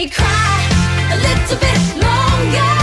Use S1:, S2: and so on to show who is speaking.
S1: me cry a little bit longer.